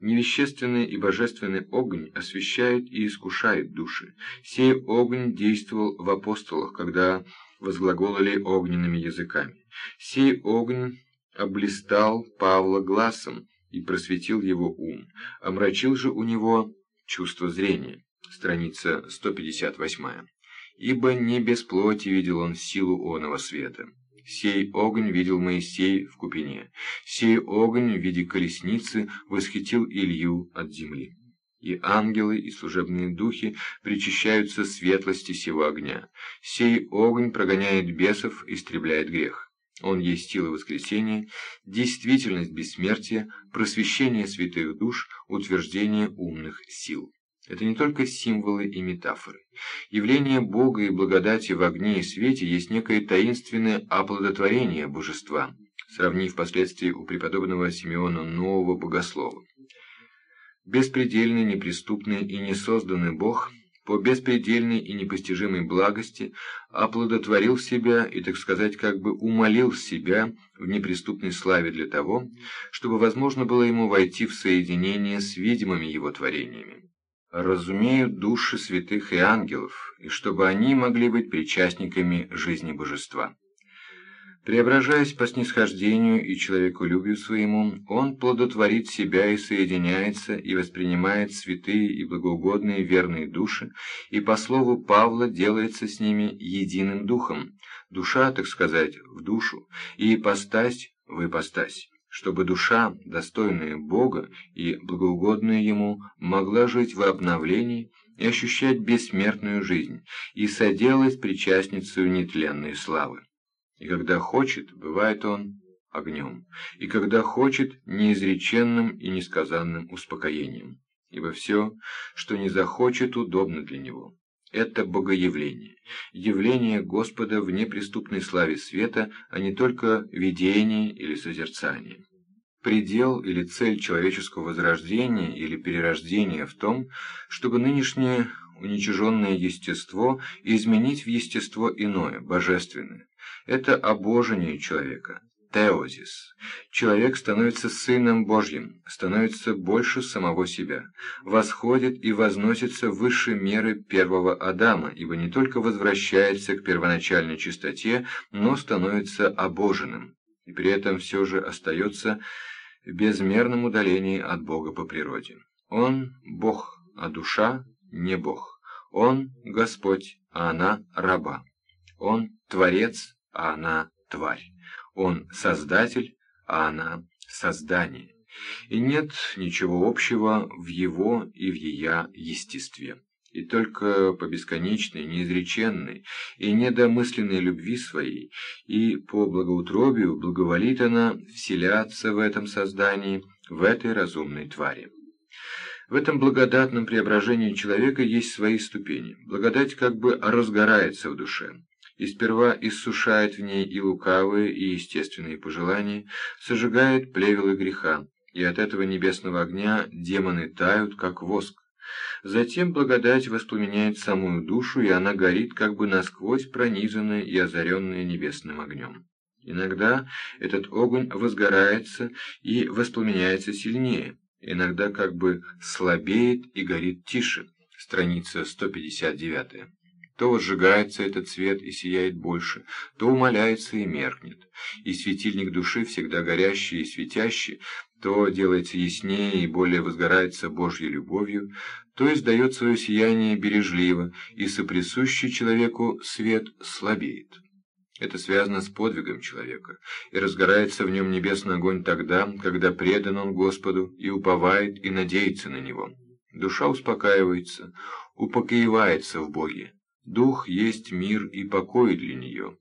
Невещественный и божественный огонь освещает и искушает души. Сей огонь действовал в апостолах, когда возглаголали огненными языками. Сей огонь облистал Павла глазом и просветил его ум, омрачил же у него чувство зрения. Страница 158 ибо не без плоти видел он силу оного света. Сей огонь видел Моисей в купине, сей огонь в виде колесницы восхитил Илью от земли. И ангелы, и служебные духи причащаются светлости сего огня. Сей огонь прогоняет бесов, истребляет грех. Он есть сила воскресения, действительность бессмертия, просвещение святых душ, утверждение умных сил. Это не только символы и метафоры. Явление Бога и благодати в огне и свете есть некое таинственное оплодотворение божества, сравнив впоследствии у преподобного Симеона нового богослова. Беспредельный, неприступный и несозданный Бог по беспредельной и непостижимой благости оплодотворил себя и, так сказать, как бы умолил себя в неприступной славе для того, чтобы возможно было ему войти в соединение с видимыми его творениями разумеют души святых и ангелов, и чтобы они могли быть причастниками жизни божества. Преображаясь по снисхождению и человеколюбию своему, он плодотворит себя и соединяется, и воспринимает святые и благоугодные верные души, и, по слову Павла, делается с ними единым духом, душа, так сказать, в душу, и ипостась в ипостась чтобы душа, достойная Бога и благоугодная Ему, могла жить в обновлении и ощущать бессмертную жизнь, и соделать причастницей нетленной славы. И когда хочет, бывает он огнем, и когда хочет, неизреченным и несказанным успокоением, ибо все, что не захочет, удобно для него. Это богоявление, явление Господа в неприступной славе света, а не только видение или созерцание. Предел или цель человеческого возрождения или перерождения в том, чтобы нынешнее уничиженное естество изменить в естество иное, божественное. Это обожение человека, теозис. Человек становится сыном Божьим, становится больше самого себя, восходит и возносится выше меры первого Адама, ибо не только возвращается к первоначальной чистоте, но становится обоженным, и при этом все же остается в безмерном удалении от Бога по природе. Он – Бог, а душа – не Бог. Он – Господь, а она – раба. Он – Творец, а она – тварь. Он создатель, а она создание. И нет ничего общего в его и в ее естестве. И только по бесконечной, неизреченной и недомысленной любви своей и по благоутробию благоволит она вселяться в этом создании, в этой разумной твари. В этом благодатном преображении человека есть свои ступени. Благодать как бы разгорается в душе и сперва иссушает в ней и лукавые, и естественные пожелания, сожигает плевелы греха, и от этого небесного огня демоны тают, как воск. Затем благодать воспламеняет самую душу, и она горит, как бы насквозь пронизанная и озаренная небесным огнем. Иногда этот огонь возгорается и воспламеняется сильнее, иногда как бы слабеет и горит тише. Страница 159. То возжигается этот свет и сияет больше, то умаляется и меркнет. И светильник души, всегда горящий и светящий, то делается яснее и более возгорается Божьей любовью, то издает свое сияние бережливо, и соприсущий человеку свет слабеет. Это связано с подвигом человека, и разгорается в нем небесный огонь тогда, когда предан он Господу и уповает и надеется на Него. Душа успокаивается, упокоивается в Боге. Дух есть мир и покой для нее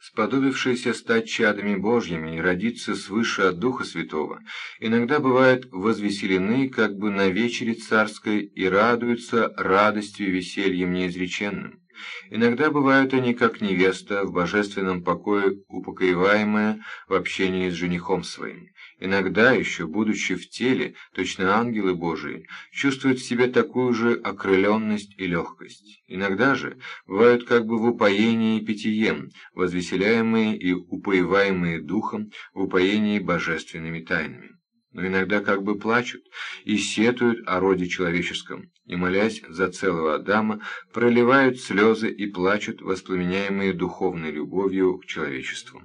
сподобившиеся стать чадами Божьими и родиться свыше от Духа Святого, иногда бывают возвеселены как бы на вечере царской и радуются радостью и весельем неизреченным. Иногда бывают они как невеста, в божественном покое упокоиваемая в общении с женихом своим. Иногда еще, будучи в теле, точно ангелы Божии, чувствуют в себе такую же окрыленность и легкость. Иногда же бывают как бы в упоении питьем, возвеселяемые и упоеваемые духом в упоении божественными тайнами но иногда как бы плачут и сетуют о роде человеческом, и, молясь за целого Адама, проливают слезы и плачут, воспламеняемые духовной любовью к человечеству.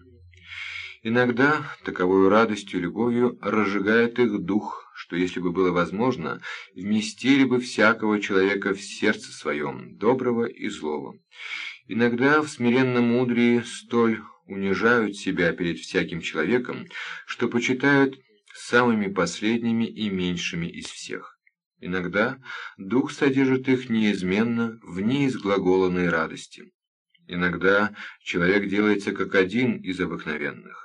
Иногда таковой радостью и любовью разжигает их дух, что, если бы было возможно, вместили бы всякого человека в сердце своем, доброго и злого. Иногда в смиренном мудрии столь унижают себя перед всяким человеком, что почитают самыми последними и меньшими из всех. Иногда дух содержит их неизменно в неизглаголанной радости. Иногда человек делается как один из обыкновенных.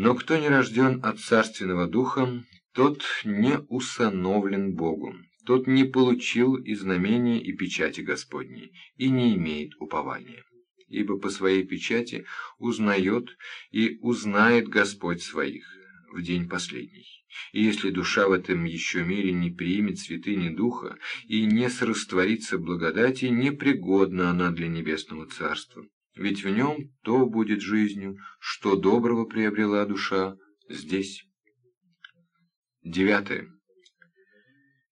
Но кто не рожден от царственного духа, тот не усыновлен Богом, тот не получил и знамения и печати Господней, и не имеет упования. Ибо по своей печати узнает и узнает Господь своих в день последний. И если душа в этом еще мире не примет святыни Духа и не срастворится благодати, непригодна она для Небесного Царства. Ведь в нем то будет жизнью, что доброго приобрела душа здесь. Девятое.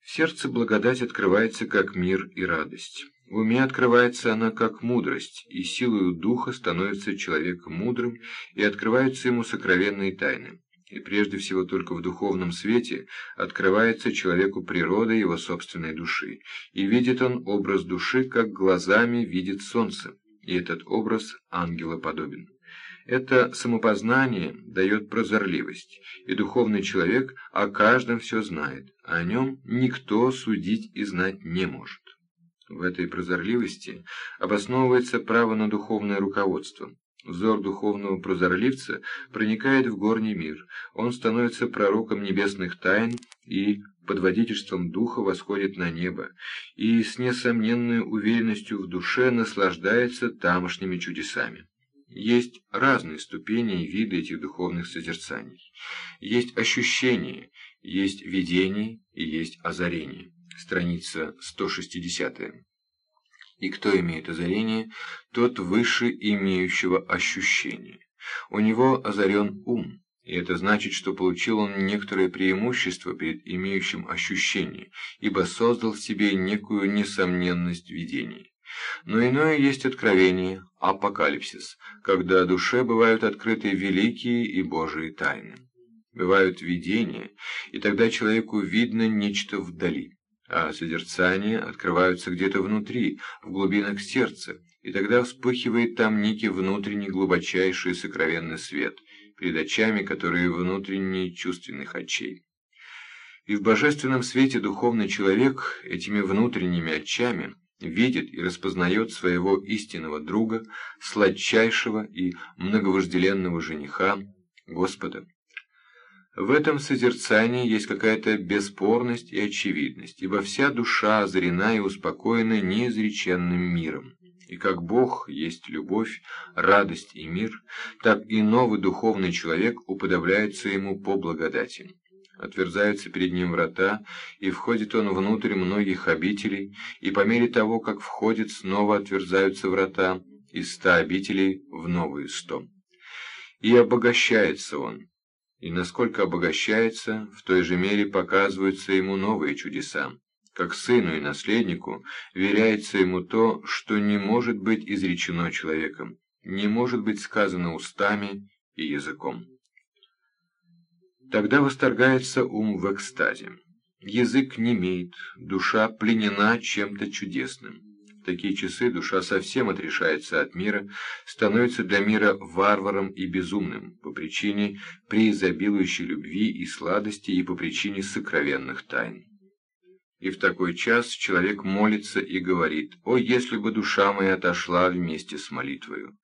В сердце благодать открывается как мир и радость. В уме открывается она как мудрость, и силою духа становится человек мудрым, и открываются ему сокровенные тайны и прежде всего только в духовном свете открывается человеку природа его собственной души, и видит он образ души, как глазами видит солнце, и этот образ ангела подобен. Это самопознание дает прозорливость, и духовный человек о каждом все знает, а о нем никто судить и знать не может. В этой прозорливости обосновывается право на духовное руководство. Взор духовного прозорливца проникает в горний мир, он становится пророком небесных тайн и под водительством духа восходит на небо, и с несомненной уверенностью в душе наслаждается тамошними чудесами. Есть разные ступени и виды этих духовных созерцаний. Есть ощущение, есть видение и есть озарение. Страница 160. И кто имеет озарение, тот выше имеющего ощущение. У него озарен ум, и это значит, что получил он некоторое преимущество перед имеющим ощущение, ибо создал в себе некую несомненность видений. Но иное есть откровение, апокалипсис, когда душе бывают открыты великие и Божии тайны. Бывают видения, и тогда человеку видно нечто вдали а созерцания открываются где-то внутри, в глубинах сердца, и тогда вспыхивает там некий внутренний глубочайший сокровенный свет, перед очами, которые внутренние чувственных очей. И в божественном свете духовный человек этими внутренними очами видит и распознает своего истинного друга, сладчайшего и многовожделенного жениха, Господа. В этом созерцании есть какая-то бесспорность и очевидность, ибо вся душа озарена и успокоена неизреченным миром. И как Бог есть любовь, радость и мир, так и новый духовный человек уподобляется ему по благодати. Отверзаются перед ним врата, и входит он внутрь многих обителей, и по мере того, как входит, снова отверзаются врата, из ста обителей в новые сто. И обогащается он, и насколько обогащается, в той же мере показываются ему новые чудеса. Как сыну и наследнику веряется ему то, что не может быть изречено человеком, не может быть сказано устами и языком. Тогда восторгается ум в экстазе. Язык не имеет, душа пленена чем-то чудесным. В такие часы душа совсем отрешается от мира, становится для мира варваром и безумным по причине преизобилующей любви и сладости и по причине сокровенных тайн. И в такой час человек молится и говорит, «О, если бы душа моя отошла вместе с молитвою!»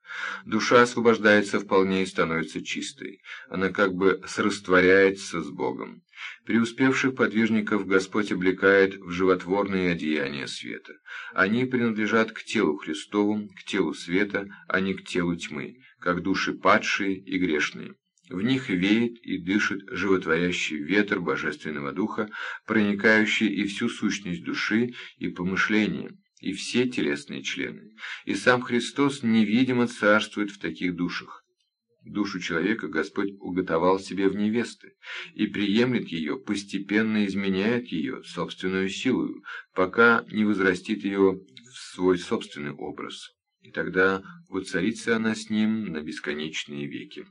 Душа освобождается вполне и становится чистой. Она как бы срастворяется с Богом. Преуспевших подвижников Господь облекает в животворные одеяния света. Они принадлежат к телу Христову, к телу света, а не к телу тьмы, как души падшие и грешные. В них веет и дышит животворящий ветер Божественного Духа, проникающий и всю сущность души и помышления, и все телесные члены. И сам Христос невидимо царствует в таких душах. Душу человека Господь уготовал себе в невесты, и приемлет ее, постепенно изменяет ее собственную силою, пока не возрастит ее в свой собственный образ. И тогда воцарится она с ним на бесконечные веки.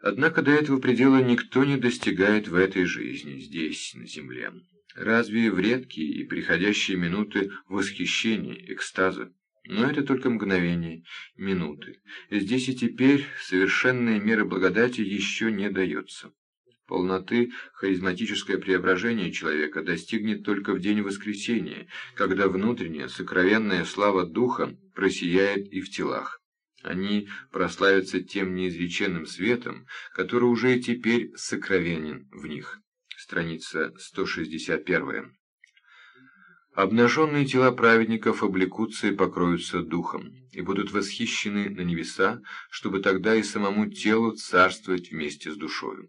Однако до этого предела никто не достигает в этой жизни, здесь, на земле. Разве в редкие и приходящие минуты восхищения, экстаза? Но это только мгновение, минуты. Здесь и теперь совершенная мера благодати еще не дается. Полноты харизматическое преображение человека достигнет только в день воскресения, когда внутренняя сокровенная слава Духа просияет и в телах. Они прославятся тем неизреченным светом, который уже теперь сокровенен в них. Страница 161. Обнаженные тела праведников облекутся и покроются духом, и будут восхищены на небеса, чтобы тогда и самому телу царствовать вместе с душою.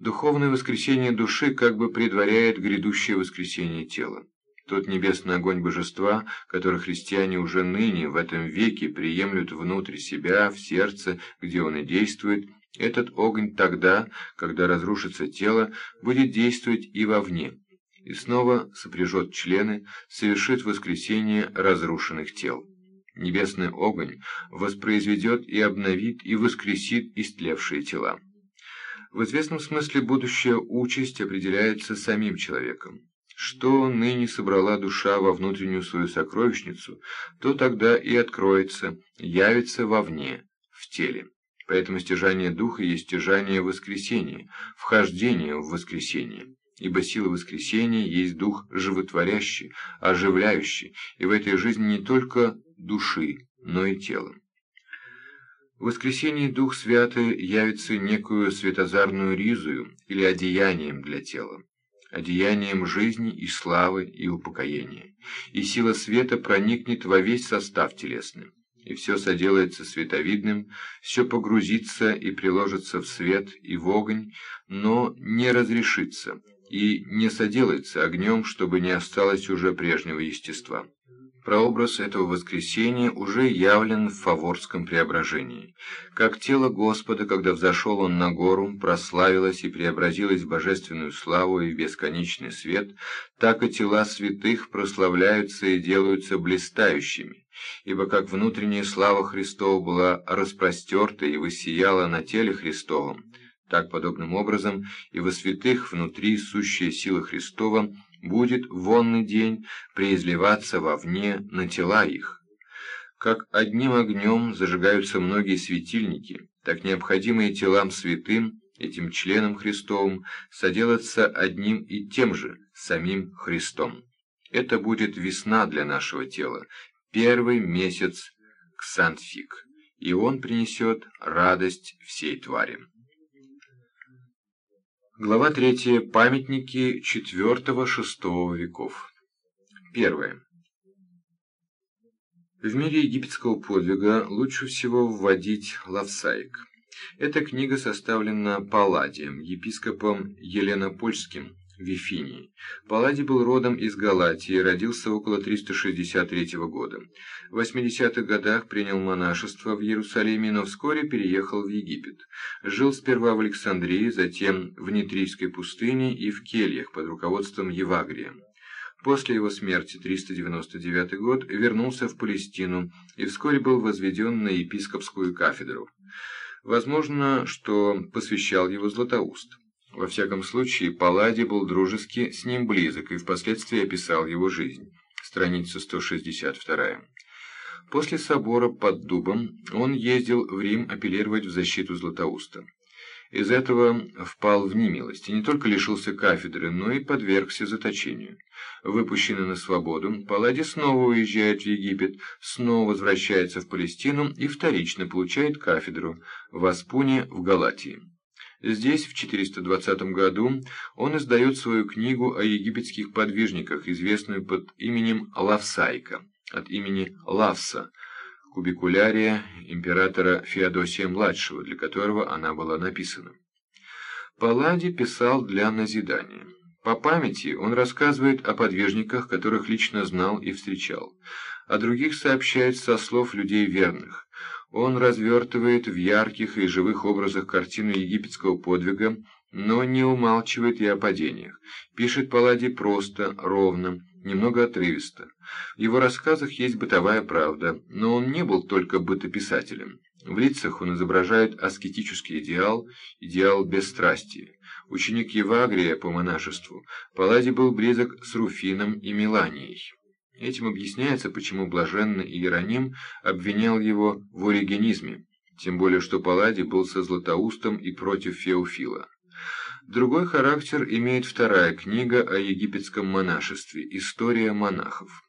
Духовное воскресение души как бы предваряет грядущее воскресение тела. Тот небесный огонь божества, который христиане уже ныне, в этом веке, приемлют внутрь себя, в сердце, где он и действует, этот огонь тогда, когда разрушится тело, будет действовать и вовне, и снова сопряжет члены, совершит воскресение разрушенных тел. Небесный огонь воспроизведет и обновит и воскресит истлевшие тела. В известном смысле будущая участь определяется самим человеком. Что ныне собрала душа во внутреннюю свою сокровищницу, то тогда и откроется, явится вовне, в теле. Поэтому стяжание духа есть стяжание воскресения, вхождение в воскресение. Ибо сила воскресения есть дух животворящий, оживляющий, и в этой жизни не только души, но и тела. В воскресении Дух Святый явится некую светозарную ризую или одеянием для тела одеянием жизни и славы и упокоения, и сила света проникнет во весь состав телесный, и все соделается световидным, все погрузится и приложится в свет и в огонь, но не разрешится и не соделается огнем, чтобы не осталось уже прежнего естества. Прообраз этого воскресения уже явлен в Фаворском преображении. Как тело Господа, когда взошел он на гору, прославилось и преобразилось в божественную славу и в бесконечный свет, так и тела святых прославляются и делаются блистающими. Ибо как внутренняя слава Христова была распростерта и воссияла на теле Христовом, так подобным образом и во святых внутри сущая сила Христова – будет вонный день преизливаться вовне на тела их. Как одним огнем зажигаются многие светильники, так необходимые телам святым, этим членам Христовым, соделаться одним и тем же, самим Христом. Это будет весна для нашего тела, первый месяц Ксантфик, и он принесет радость всей твари. Глава 3. Памятники IV-VI веков. Первое. В мире египетского подвига лучше всего вводить Лавсаик. Эта книга составлена Палладием, епископом Еленопольским, Вифинии. Палладий был родом из Галатии, родился около 363 года. В 80-х годах принял монашество в Иерусалиме, но вскоре переехал в Египет. Жил сперва в Александрии, затем в Нитрийской пустыне и в кельях под руководством Евагрия. После его смерти, 399 год, вернулся в Палестину и вскоре был возведен на епископскую кафедру. Возможно, что посвящал его Златоуст. Во всяком случае, Палладий был дружески с ним близок и впоследствии описал его жизнь. Страница 162. После собора под Дубом он ездил в Рим апеллировать в защиту Златоуста. Из этого впал в немилость и не только лишился кафедры, но и подвергся заточению. Выпущенный на свободу, Палладий снова уезжает в Египет, снова возвращается в Палестину и вторично получает кафедру в Аспуне в Галатии. Здесь, в 420 году, он издает свою книгу о египетских подвижниках, известную под именем Лавсайка, от имени Лавса, кубикулярия императора Феодосия-младшего, для которого она была написана. Палладий писал для назидания. По памяти он рассказывает о подвижниках, которых лично знал и встречал. О других сообщает со слов людей верных. Он развертывает в ярких и живых образах картину египетского подвига, но не умалчивает и о падениях. Пишет Палладий просто, ровно, немного отрывисто. В его рассказах есть бытовая правда, но он не был только бытописателем. В лицах он изображает аскетический идеал, идеал бесстрастия. Ученик Евагрия по монашеству, Палладий был близок с Руфином и Миланией. Этим объясняется, почему блаженный Иероним обвинял его в оригенизме, тем более что Палладий был со Златоустом и против Феофила. Другой характер имеет вторая книга о египетском монашестве «История монахов».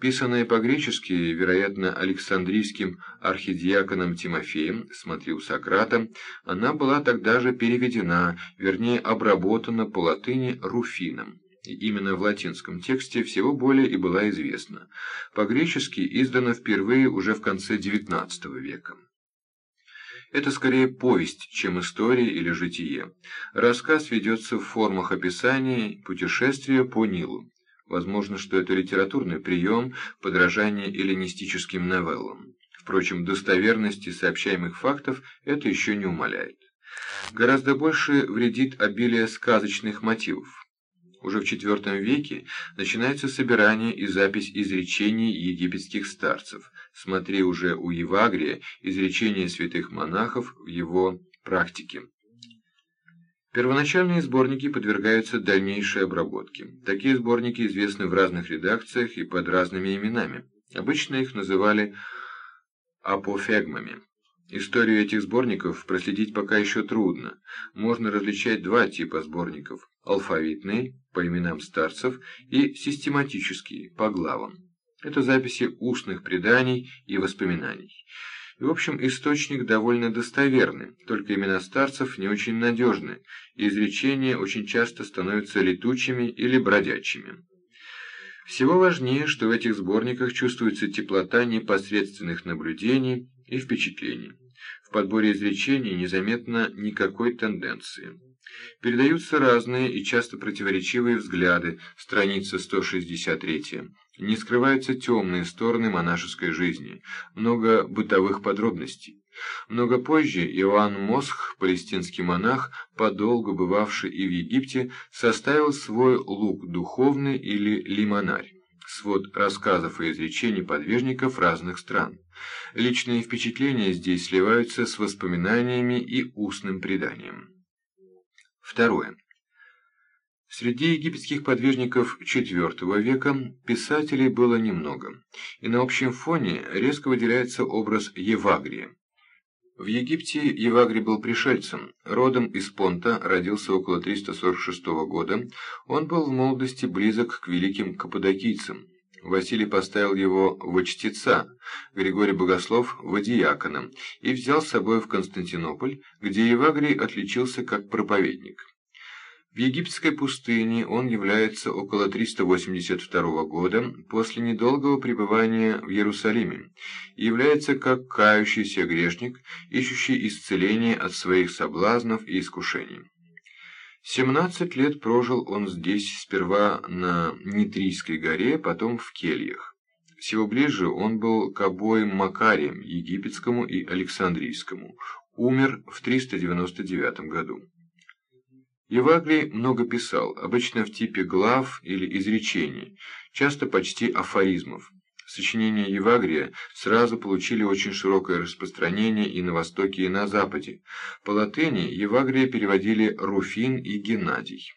Писанная по-гречески, вероятно, Александрийским архидиаконом Тимофеем, смотри у Сократа, она была тогда же переведена, вернее обработана по латыни Руфином. Именно в латинском тексте всего более и была известна. По-гречески издана впервые уже в конце XIX века. Это скорее повесть, чем история или житие. Рассказ ведется в формах описания путешествия по Нилу. Возможно, что это литературный прием, подражание эллинистическим новеллам. Впрочем, достоверности сообщаемых фактов это еще не умаляет. Гораздо больше вредит обилие сказочных мотивов. Уже в IV веке начинается собирание и запись изречений египетских старцев. Смотри уже у Евагрия изречения святых монахов в его практике. Первоначальные сборники подвергаются дальнейшей обработке. Такие сборники известны в разных редакциях и под разными именами. Обычно их называли апофегмами. Историю этих сборников проследить пока еще трудно. Можно различать два типа сборников – алфавитные, по именам старцев, и систематические, по главам. Это записи устных преданий и воспоминаний. И, в общем, источник довольно достоверный, только имена старцев не очень надежны, и изречения очень часто становятся летучими или бродячими. Всего важнее, что в этих сборниках чувствуется теплота непосредственных наблюдений и впечатлений. В подборе изречений незаметно никакой тенденции. Передаются разные и часто противоречивые взгляды, страница 163. Не скрываются темные стороны монашеской жизни, много бытовых подробностей. Много позже Иоанн Мосх, палестинский монах, подолгу бывавший и в Египте, составил свой лук духовный или лимонарь свод рассказов и изречений подвижников разных стран. Личные впечатления здесь сливаются с воспоминаниями и устным преданием. Второе. Среди египетских подвижников IV века писателей было немного, и на общем фоне резко выделяется образ Евагрия. В Египте Евагрий был пришельцем, родом из Понта, родился около 346 года, он был в молодости близок к великим каппадокийцам. Василий поставил его в чтеца, Григорий Богослов – в диакона, и взял с собой в Константинополь, где Евагрий отличился как проповедник. В египетской пустыне он является около 382 года после недолгого пребывания в Иерусалиме и является как кающийся грешник, ищущий исцеление от своих соблазнов и искушений. 17 лет прожил он здесь, сперва на Нитрийской горе, потом в Кельях. Всего ближе он был к обоим Макариям, египетскому и Александрийскому, умер в 399 году. Евагрий много писал, обычно в типе глав или изречений, часто почти афоризмов. Сочинения Евагрия сразу получили очень широкое распространение и на Востоке, и на Западе. По латыни Евагрия переводили Руфин и Геннадий.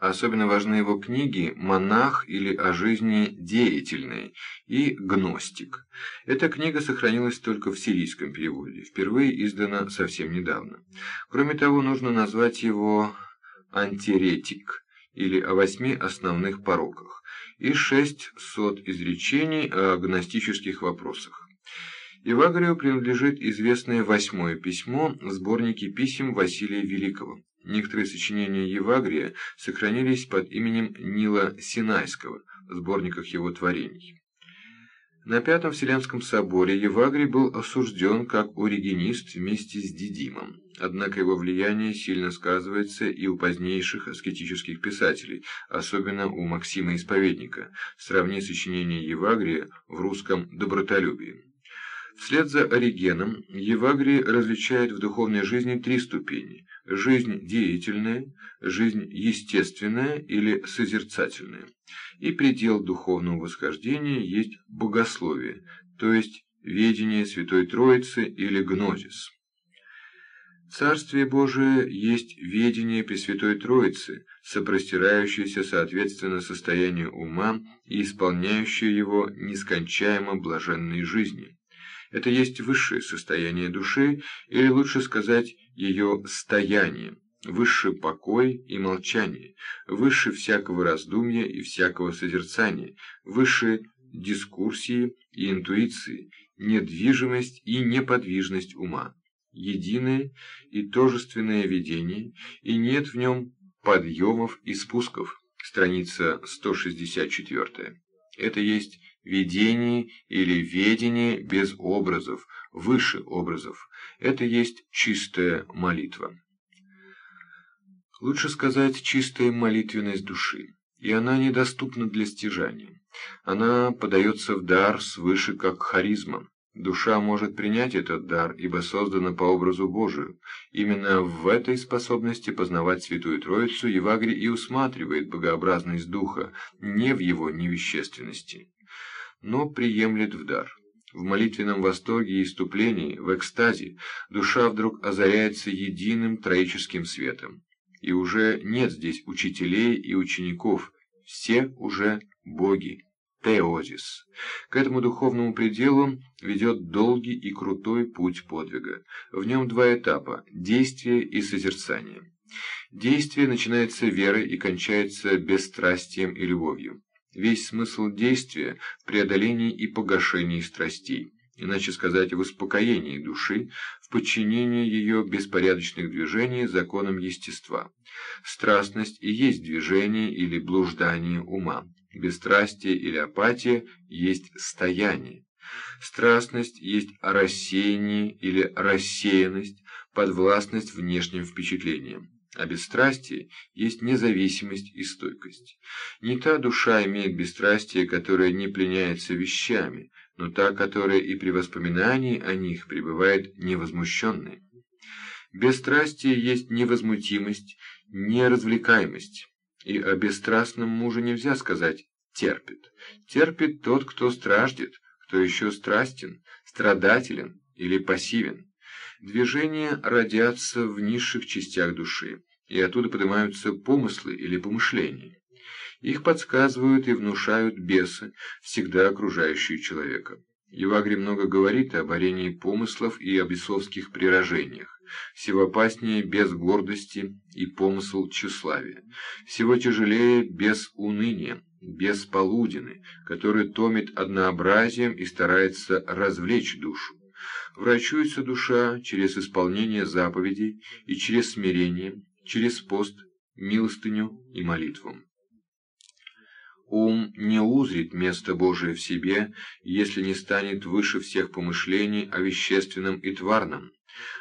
Особенно важны его книги «Монах» или «О жизни деятельной» и «Гностик». Эта книга сохранилась только в сирийском переводе, впервые издана совсем недавно. Кроме того, нужно назвать его антиретик, или о восьми основных пороках, и шесть сот изречений о гностических вопросах. Евагрию принадлежит известное восьмое письмо в сборнике писем Василия Великого. Некоторые сочинения Евагрия сохранились под именем Нила Синайского в сборниках его творений. На Пятом Вселенском соборе Евагрий был осужден как оригенист вместе с Дидимом. Однако его влияние сильно сказывается и у позднейших аскетических писателей, особенно у Максима Исповедника. Сравни сочинение Евагрия в русском «Добротолюбии». Вслед за Оригеном Евагрий различает в духовной жизни три ступени – жизнь деятельная, жизнь естественная или созерцательная. И предел духовного восхождения есть богословие, то есть ведение Святой Троицы или гнозис. Царствие Божие есть ведение Пресвятой Троицы, сопростирающееся соответственно состоянию ума и исполняющее его нескончаемо блаженной жизни. Это есть высшее состояние души, или лучше сказать, ее стояние, высший покой и молчание, выше всякого раздумья и всякого созерцания, выше дискурсии и интуиции, недвижимость и неподвижность ума, единое и тожественное видение, и нет в нем подъемов и спусков. Страница 164. Это есть видение или ведение без образов, выше образов. Это есть чистая молитва. Лучше сказать чистая молитвенность души, и она недоступна для стяжания. Она подается в дар свыше как харизма. Душа может принять этот дар, ибо создана по образу Божию. Именно в этой способности познавать Святую Троицу Евагрий и усматривает богообразность Духа, не в его невещественности но приемлет в дар. В молитвенном восторге и иступлении, в экстазе, душа вдруг озаряется единым троическим светом. И уже нет здесь учителей и учеников, все уже боги. Теозис. К этому духовному пределу ведет долгий и крутой путь подвига. В нем два этапа – действие и созерцание. Действие начинается верой и кончается бесстрастием и любовью. Весь смысл действия в преодолении и погашении страстей, иначе сказать, в успокоении души, в подчинении ее беспорядочных движений законам естества. Страстность и есть движение или блуждание ума. Бесстрастие или апатия есть стояние. Страстность есть рассеяние или рассеянность, подвластность внешним впечатлениям. А бесстрастие есть независимость и стойкость. Не та душа имеет бесстрастие, которая не пленяется вещами, но та, которая и при воспоминании о них пребывает невозмущенной. Бесстрастие есть невозмутимость, неразвлекаемость. И о бесстрастном муже нельзя сказать «терпит». Терпит тот, кто страждет, кто еще страстен, страдателен или пассивен. Движения родятся в низших частях души и оттуда поднимаются помыслы или помышления. Их подсказывают и внушают бесы, всегда окружающие человека. Евагри много говорит о борении помыслов и о бесовских прирожениях. Всего опаснее без гордости и помысл тщеславия. Всего тяжелее без уныния, без полудины, который томит однообразием и старается развлечь душу. Врачуется душа через исполнение заповедей и через смирение, через пост, милостыню и молитву. Ум не узрит место Божие в себе, если не станет выше всех помышлений о вещественном и тварном,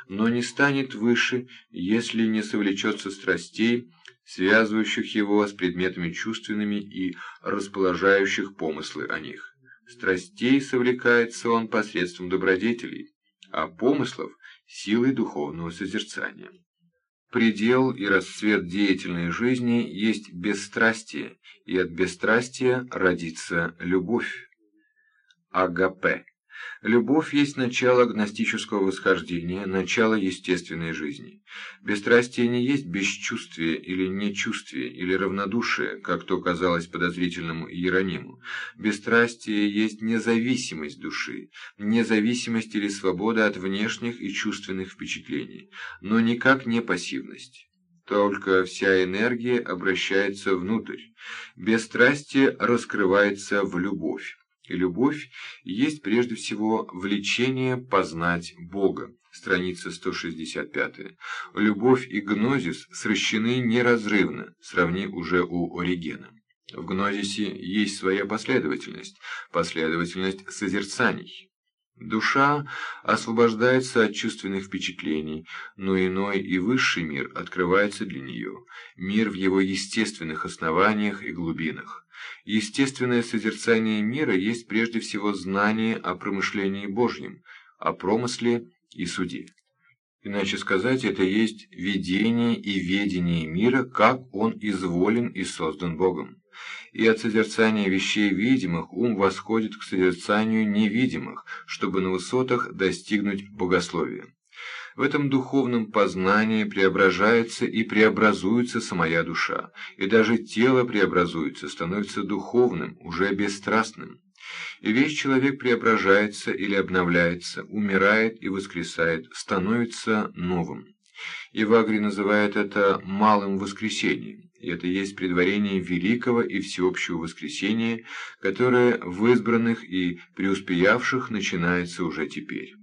но не станет выше, если не совлечется страстей, связывающих его с предметами чувственными и расположающих помыслы о них. Страстей совлекается он посредством добродетелей, а помыслов – силой духовного созерцания. Предел и расцвет деятельной жизни есть бесстрастие, и от бесстрастия родится любовь. Агапе. Любовь есть начало гностического восхождения, начало естественной жизни. Бесстрастие не есть бесчувствие или нечувствие, или равнодушие, как то казалось подозрительному Иерониму. Бесстрастие есть независимость души, независимость или свобода от внешних и чувственных впечатлений, но никак не пассивность. Только вся энергия обращается внутрь. Бесстрастие раскрывается в любовь. И любовь есть прежде всего влечение познать Бога. Страница 165. Любовь и гнозис сращены неразрывно, сравни уже у Оригена. В гнозисе есть своя последовательность, последовательность созерцаний. Душа освобождается от чувственных впечатлений, но иной и высший мир открывается для нее, мир в его естественных основаниях и глубинах. Естественное созерцание мира есть прежде всего знание о промышлении Божьем, о промысле и суде. Иначе сказать, это есть видение и ведение мира, как он изволен и создан Богом и от созерцания вещей видимых ум восходит к созерцанию невидимых, чтобы на высотах достигнуть богословия. В этом духовном познании преображается и преобразуется самая душа, и даже тело преобразуется, становится духовным, уже бесстрастным. И весь человек преображается или обновляется, умирает и воскресает, становится новым. Ивагри называет это «малым воскресением» и это есть предварение великого и всеобщего воскресения, которое в избранных и преуспеявших начинается уже теперь.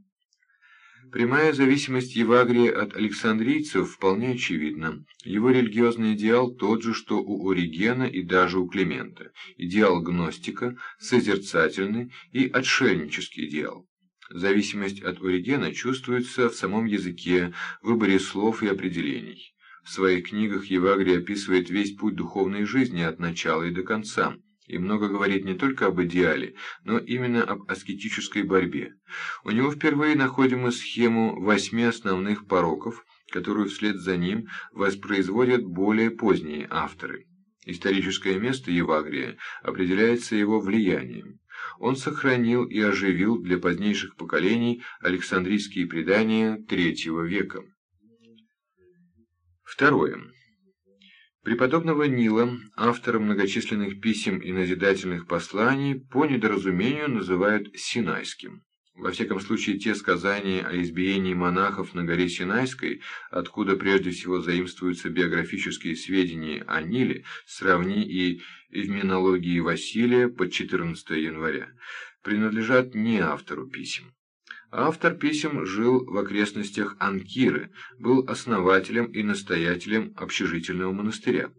Прямая зависимость Евагрия от александрийцев вполне очевидна. Его религиозный идеал тот же, что у Оригена и даже у Климента. Идеал гностика, созерцательный и отшельнический идеал. Зависимость от Оригена чувствуется в самом языке, выборе слов и определений. В своих книгах Евагрий описывает весь путь духовной жизни от начала и до конца, и много говорит не только об идеале, но именно об аскетической борьбе. У него впервые находим мы схему восьми основных пороков, которую вслед за ним воспроизводят более поздние авторы. Историческое место Евагрия определяется его влиянием. Он сохранил и оживил для позднейших поколений Александрийские предания III века. Второе. Преподобного Нила, автора многочисленных писем и назидательных посланий, по недоразумению называют Синайским. Во всяком случае, те сказания о избиении монахов на горе Синайской, откуда прежде всего заимствуются биографические сведения о Ниле, сравни и в Василия под 14 января, принадлежат не автору писем. Автор писем жил в окрестностях Анкиры, был основателем и настоятелем общежительного монастыря.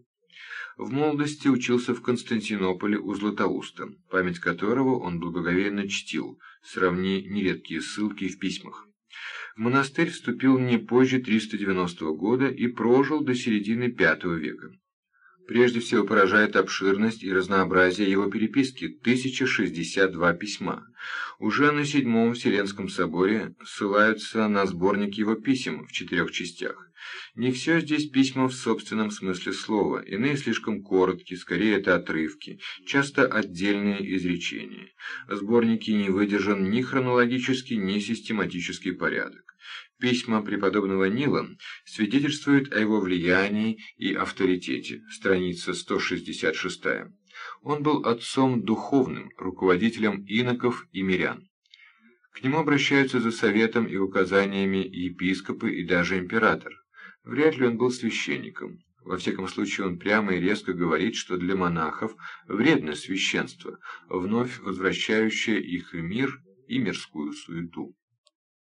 В молодости учился в Константинополе у Златоуста, память которого он благоговейно чтил, сравни нередкие ссылки в письмах. В монастырь вступил не позже 390 года и прожил до середины V века. Прежде всего поражает обширность и разнообразие его переписки – 1062 письма. Уже на Седьмом Вселенском соборе ссылаются на сборник его писем в четырех частях. Не все здесь письма в собственном смысле слова, иные слишком короткие, скорее это отрывки, часто отдельные изречения. В сборнике не выдержан ни хронологический, ни систематический порядок. Письма преподобного Нила свидетельствуют о его влиянии и авторитете. Страница 166. Он был отцом духовным, руководителем иноков и мирян. К нему обращаются за советом и указаниями епископы и даже император. Вряд ли он был священником. Во всяком случае, он прямо и резко говорит, что для монахов вредно священство, вновь возвращающее их в мир и мирскую суету.